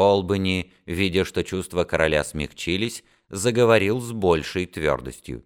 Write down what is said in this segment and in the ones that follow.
Олбани, видя, что чувства короля смягчились, заговорил с большей твердостью.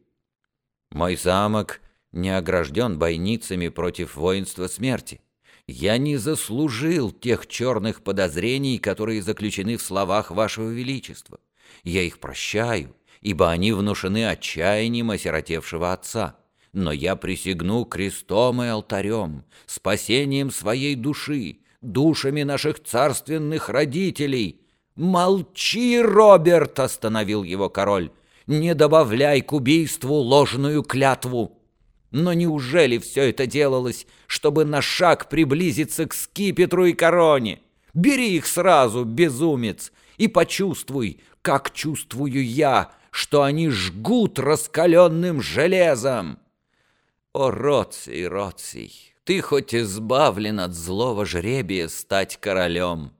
«Мой замок не огражден бойницами против воинства смерти. Я не заслужил тех черных подозрений, которые заключены в словах вашего величества. Я их прощаю, ибо они внушены отчаянием осиротевшего отца. Но я присягну крестом и алтарем, спасением своей души, душами наших царственных родителей. «Молчи, Роберт!» — остановил его король. «Не добавляй к убийству ложную клятву!» Но неужели все это делалось, чтобы на шаг приблизиться к скипетру и короне? Бери их сразу, безумец, и почувствуй, как чувствую я, что они жгут раскаленным железом. О, Роций, Роций, ты хоть избавлен от злого жребия стать королем.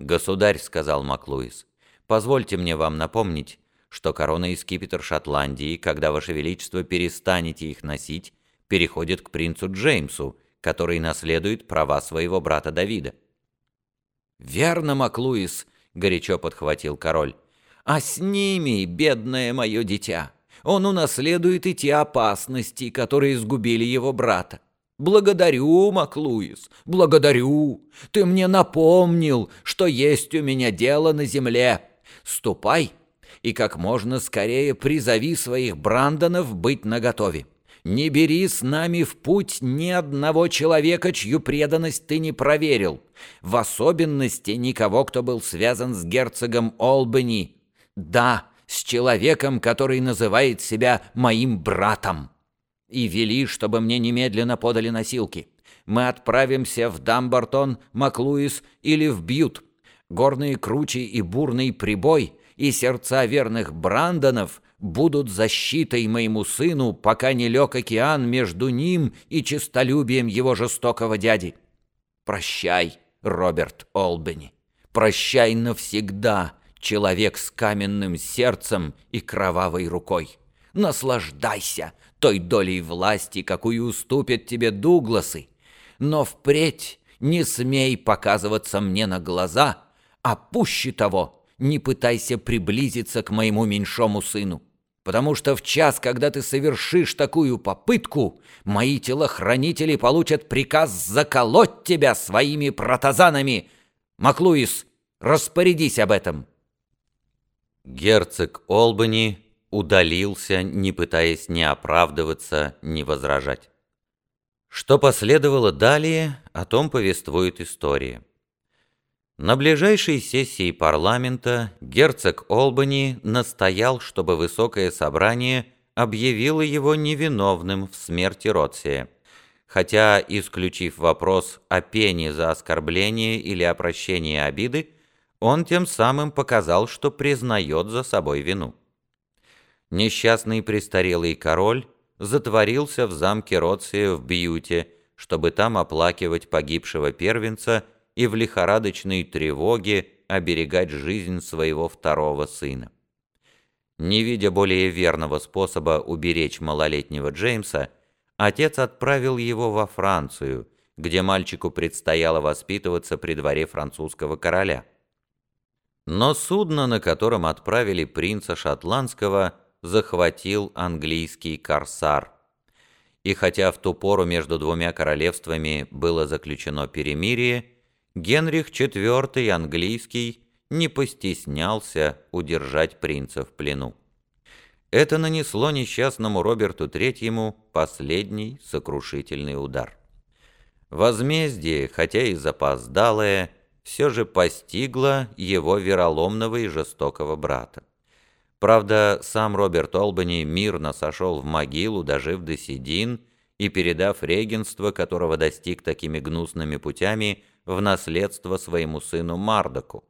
«Государь», — сказал Маклуис, — «позвольте мне вам напомнить, что корона и скипетр Шотландии, когда Ваше Величество перестанете их носить, переходит к принцу Джеймсу, который наследует права своего брата Давида». «Верно, Маклуис», — горячо подхватил король, — «а с ними, бедное мое дитя, он унаследует и те опасности, которые сгубили его брата. «Благодарю, Маклуис, благодарю. Ты мне напомнил, что есть у меня дело на земле. Ступай и как можно скорее призови своих Брандонов быть наготове. Не бери с нами в путь ни одного человека, чью преданность ты не проверил, в особенности никого, кто был связан с герцогом Олбани. Да, с человеком, который называет себя моим братом» и вели, чтобы мне немедленно подали носилки. Мы отправимся в Дамбартон, Маклуис или в Бьют. Горные кручи и бурный прибой и сердца верных Брандонов будут защитой моему сыну, пока не лег океан между ним и честолюбием его жестокого дяди. Прощай, Роберт Олбани. Прощай навсегда, человек с каменным сердцем и кровавой рукой. Наслаждайся той долей власти, какую уступят тебе Дугласы, но впредь не смей показываться мне на глаза, а пуще того не пытайся приблизиться к моему меньшому сыну, потому что в час, когда ты совершишь такую попытку, мои телохранители получат приказ заколоть тебя своими протазанами. Маклуис, распорядись об этом». Герцог Олбани удалился, не пытаясь ни оправдываться, ни возражать. Что последовало далее, о том повествует история. На ближайшей сессии парламента герцог Олбани настоял, чтобы высокое собрание объявило его невиновным в смерти Ротсия, хотя, исключив вопрос о пене за оскорбление или о прощении обиды, он тем самым показал, что признает за собой вину несчастный престарелый король затворился в замке Роция в Бьюте, чтобы там оплакивать погибшего первенца и в лихорадочной тревоге оберегать жизнь своего второго сына. Не видя более верного способа уберечь малолетнего Джеймса, отец отправил его во Францию, где мальчику предстояло воспитываться при дворе французского короля. Но судно, на котором отправили принца Шотландского, захватил английский корсар. И хотя в ту пору между двумя королевствами было заключено перемирие, Генрих IV английский не постеснялся удержать принца в плену. Это нанесло несчастному Роберту III последний сокрушительный удар. Возмездие, хотя и запоздалое, все же постигло его вероломного и жестокого брата. Правда, сам Роберт Олбани мирно сошел в могилу, дожив до седин, и передав регенство, которого достиг такими гнусными путями, в наследство своему сыну Мардаку.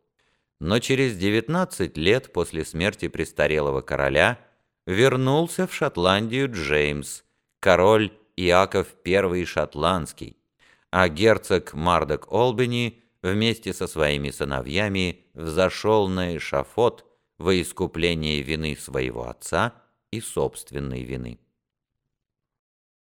Но через 19 лет после смерти престарелого короля вернулся в Шотландию Джеймс, король Иаков I Шотландский, а герцог Мардок Олбани вместе со своими сыновьями взошел на эшафот – во искупление вины своего отца и собственной вины.